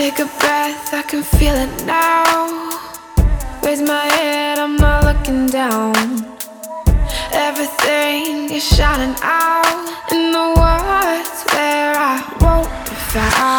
Take a breath, I can feel it now. Raise my head, I'm not looking down. Everything is shining out in the words where I won't be found.